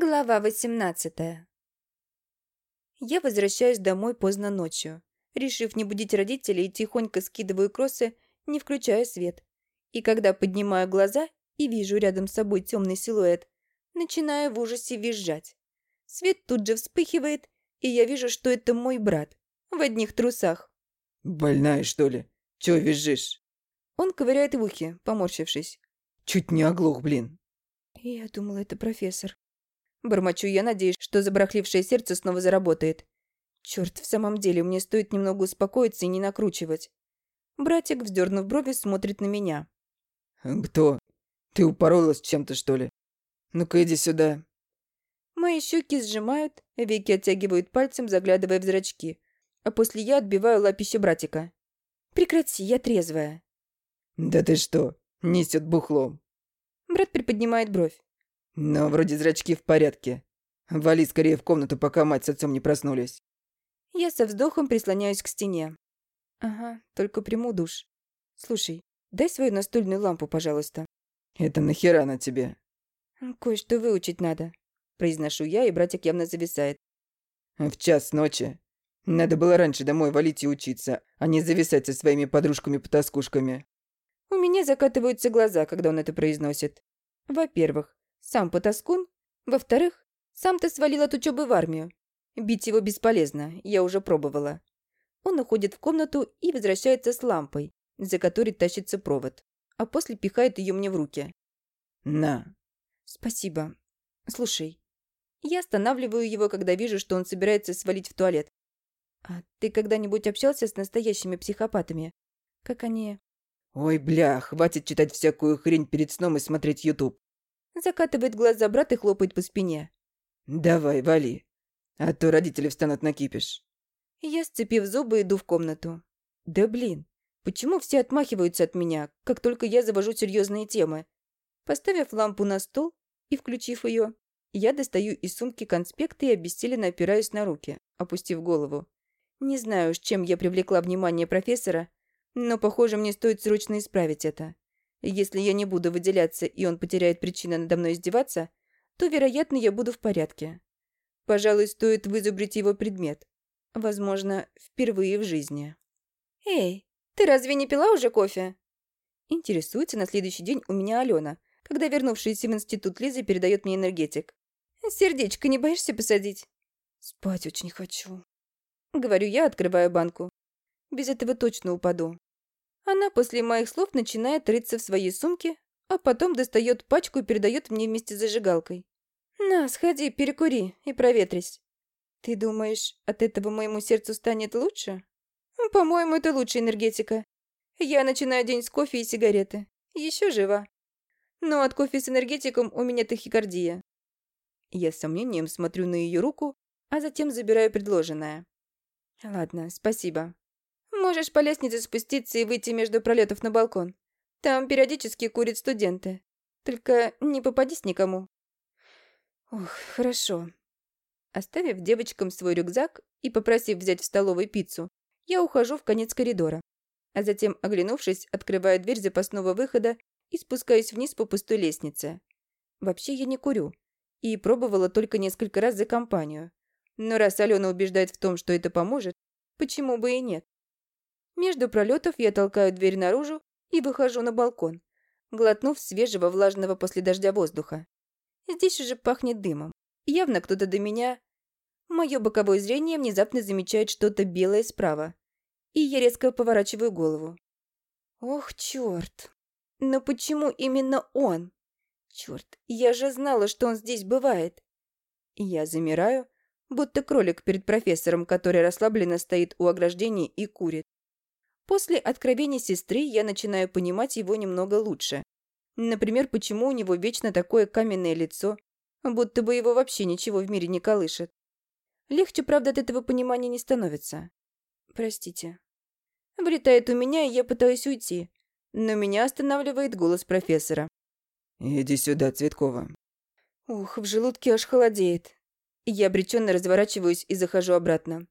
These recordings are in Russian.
Глава 18 Я возвращаюсь домой поздно ночью. Решив не будить родителей, тихонько скидываю кроссы, не включая свет. И когда поднимаю глаза и вижу рядом с собой темный силуэт, начинаю в ужасе визжать. Свет тут же вспыхивает, и я вижу, что это мой брат. В одних трусах. «Больная, что ли? Чего визжишь?» Он ковыряет в ухе, поморщившись. «Чуть не оглох, блин». Я думала, это профессор. Бормочу я, надеюсь, что забарахлившее сердце снова заработает. Черт, в самом деле, мне стоит немного успокоиться и не накручивать. Братик, вздернув брови, смотрит на меня. «Кто? Ты упоролась чем-то, что ли? Ну-ка, иди сюда». Мои щеки сжимают, веки оттягивают пальцем, заглядывая в зрачки. А после я отбиваю лапище братика. «Прекрати, я трезвая». «Да ты что, несет бухлом». Брат приподнимает бровь. Но вроде зрачки в порядке. Вали скорее в комнату, пока мать с отцом не проснулись. Я со вздохом прислоняюсь к стене. Ага, только приму душ. Слушай, дай свою настольную лампу, пожалуйста. Это нахера на тебе? Кое-что выучить надо. Произношу я, и братик явно зависает. В час ночи. Надо было раньше домой валить и учиться, а не зависать со своими подружками-потаскушками. У меня закатываются глаза, когда он это произносит. Во-первых, сам потаскун. Во-вторых, сам ты свалил от учебы в армию. Бить его бесполезно, я уже пробовала. Он уходит в комнату и возвращается с лампой, за которой тащится провод, а после пихает ее мне в руки. «На». «Спасибо. Слушай, я останавливаю его, когда вижу, что он собирается свалить в туалет. А ты когда-нибудь общался с настоящими психопатами? Как они...» «Ой, бля, хватит читать всякую хрень перед сном и смотреть YouTube. Закатывает глаза брат и хлопает по спине. «Давай, вали, а то родители встанут на кипиш». Я, сцепив зубы, иду в комнату. Да блин, почему все отмахиваются от меня, как только я завожу серьезные темы? Поставив лампу на стол и включив ее, я достаю из сумки конспекты и обессиленно опираюсь на руки, опустив голову. Не знаю, с чем я привлекла внимание профессора, но, похоже, мне стоит срочно исправить это. Если я не буду выделяться, и он потеряет причину надо мной издеваться, то, вероятно, я буду в порядке. Пожалуй, стоит вызубрить его предмет. Возможно, впервые в жизни. «Эй, ты разве не пила уже кофе?» Интересуется на следующий день у меня Алена, когда вернувшаяся в институт Лиза передает мне энергетик. «Сердечко не боишься посадить?» «Спать очень хочу», — говорю я, открывая банку. «Без этого точно упаду». Она после моих слов начинает рыться в своей сумке, а потом достает пачку и передает мне вместе с зажигалкой. «На, сходи, перекури и проветрись». «Ты думаешь, от этого моему сердцу станет лучше?» «По-моему, это лучшая энергетика. Я начинаю день с кофе и сигареты. Еще жива. Но от кофе с энергетиком у меня тахикардия». Я с сомнением смотрю на ее руку, а затем забираю предложенное. «Ладно, спасибо. Можешь по лестнице спуститься и выйти между пролетов на балкон. Там периодически курят студенты. Только не попадись никому. Ох, хорошо. Оставив девочкам свой рюкзак и попросив взять в столовой пиццу, я ухожу в конец коридора. А затем, оглянувшись, открываю дверь запасного выхода и спускаюсь вниз по пустой лестнице. Вообще я не курю. И пробовала только несколько раз за компанию. Но раз Алена убеждает в том, что это поможет, почему бы и нет? Между пролетов я толкаю дверь наружу и выхожу на балкон, глотнув свежего влажного после дождя воздуха. Здесь уже пахнет дымом. Явно кто-то до меня... Мое боковое зрение внезапно замечает что-то белое справа. И я резко поворачиваю голову. Ох, черт. Но почему именно он? Черт, я же знала, что он здесь бывает. Я замираю, будто кролик перед профессором, который расслабленно стоит у ограждения и курит. После откровений сестры я начинаю понимать его немного лучше. Например, почему у него вечно такое каменное лицо, будто бы его вообще ничего в мире не колышет. Легче, правда, от этого понимания не становится. Простите. Влетает у меня, и я пытаюсь уйти. Но меня останавливает голос профессора. «Иди сюда, Цветкова». Ух, в желудке аж холодеет. Я обреченно разворачиваюсь и захожу обратно.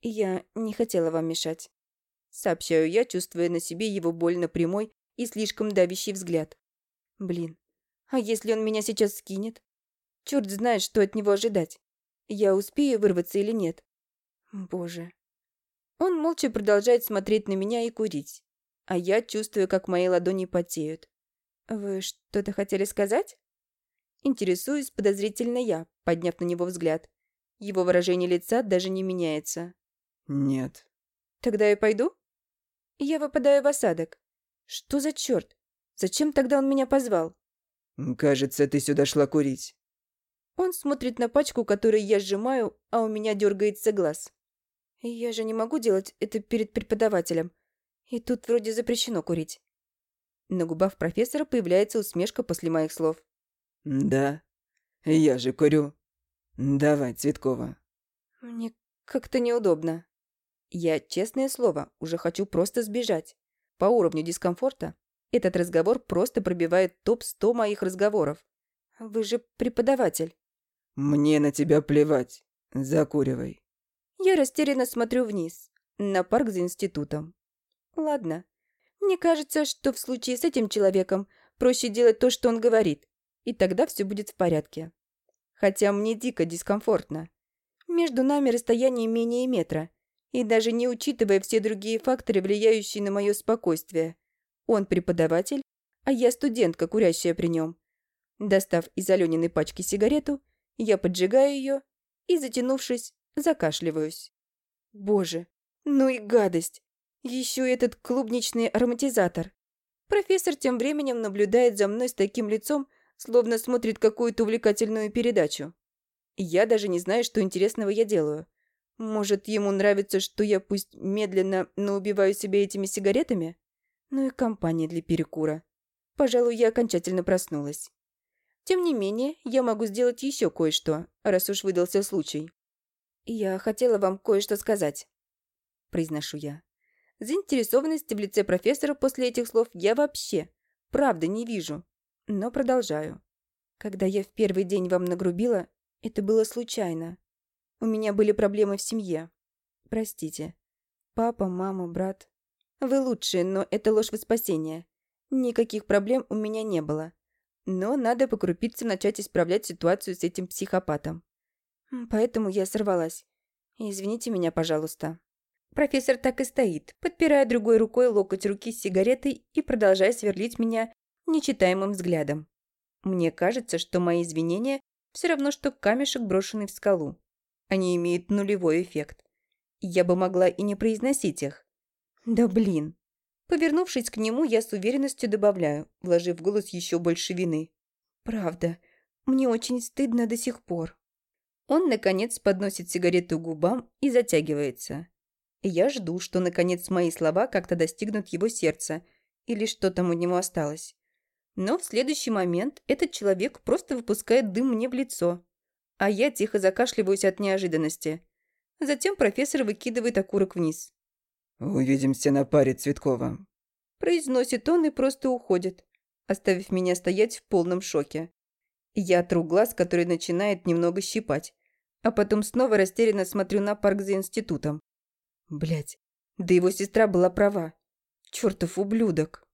Я не хотела вам мешать. Сообщаю я, чувствуя на себе его больно прямой и слишком давящий взгляд. Блин, а если он меня сейчас скинет? Черт знает, что от него ожидать. Я успею вырваться или нет. Боже. Он молча продолжает смотреть на меня и курить. А я чувствую, как мои ладони потеют. «Вы что-то хотели сказать?» Интересуюсь подозрительно я, подняв на него взгляд. Его выражение лица даже не меняется. «Нет». «Тогда я пойду?» Я выпадаю в осадок. Что за черт? Зачем тогда он меня позвал? «Кажется, ты сюда шла курить». Он смотрит на пачку, которую я сжимаю, а у меня дергается глаз. Я же не могу делать это перед преподавателем. И тут вроде запрещено курить. На губах профессора появляется усмешка после моих слов. «Да, я же курю. Давай, Цветкова». Мне как-то неудобно. Я, честное слово, уже хочу просто сбежать. По уровню дискомфорта этот разговор просто пробивает топ-100 моих разговоров. Вы же преподаватель. Мне на тебя плевать. Закуривай. Я растерянно смотрю вниз, на парк за институтом. Ладно. Мне кажется, что в случае с этим человеком проще делать то, что он говорит, и тогда все будет в порядке. Хотя мне дико дискомфортно. Между нами расстояние менее метра, и даже не учитывая все другие факторы, влияющие на мое спокойствие. Он преподаватель, а я студентка, курящая при нем. Достав из Алёниной пачки сигарету, я поджигаю ее и, затянувшись, закашливаюсь. Боже, ну и гадость! Еще этот клубничный ароматизатор. Профессор тем временем наблюдает за мной с таким лицом, словно смотрит какую-то увлекательную передачу. Я даже не знаю, что интересного я делаю. Может, ему нравится, что я пусть медленно, но убиваю себя этими сигаретами? Ну и компания для перекура. Пожалуй, я окончательно проснулась. Тем не менее, я могу сделать еще кое-что, раз уж выдался случай. «Я хотела вам кое-что сказать», – произношу я. Заинтересованности в лице профессора после этих слов я вообще, правда, не вижу. Но продолжаю. Когда я в первый день вам нагрубила, это было случайно. У меня были проблемы в семье. Простите. Папа, мама, брат. Вы лучшие, но это ложь во спасение. Никаких проблем у меня не было. Но надо по крупице начать исправлять ситуацию с этим психопатом. Поэтому я сорвалась. Извините меня, пожалуйста. Профессор так и стоит, подпирая другой рукой локоть руки с сигаретой и продолжая сверлить меня нечитаемым взглядом. Мне кажется, что мои извинения все равно, что камешек, брошенный в скалу. Они имеют нулевой эффект. Я бы могла и не произносить их. Да блин. Повернувшись к нему, я с уверенностью добавляю, вложив в голос еще больше вины. «Правда, мне очень стыдно до сих пор». Он, наконец, подносит сигарету к губам и затягивается. Я жду, что, наконец, мои слова как-то достигнут его сердца, или что там у него осталось. Но в следующий момент этот человек просто выпускает дым мне в лицо, а я тихо закашливаюсь от неожиданности. Затем профессор выкидывает окурок вниз. «Увидимся на паре, Цветкова». Произносит он и просто уходит, оставив меня стоять в полном шоке. Я тру глаз, который начинает немного щипать, а потом снова растерянно смотрю на парк за институтом. Блять, да его сестра была права. Чертов ублюдок.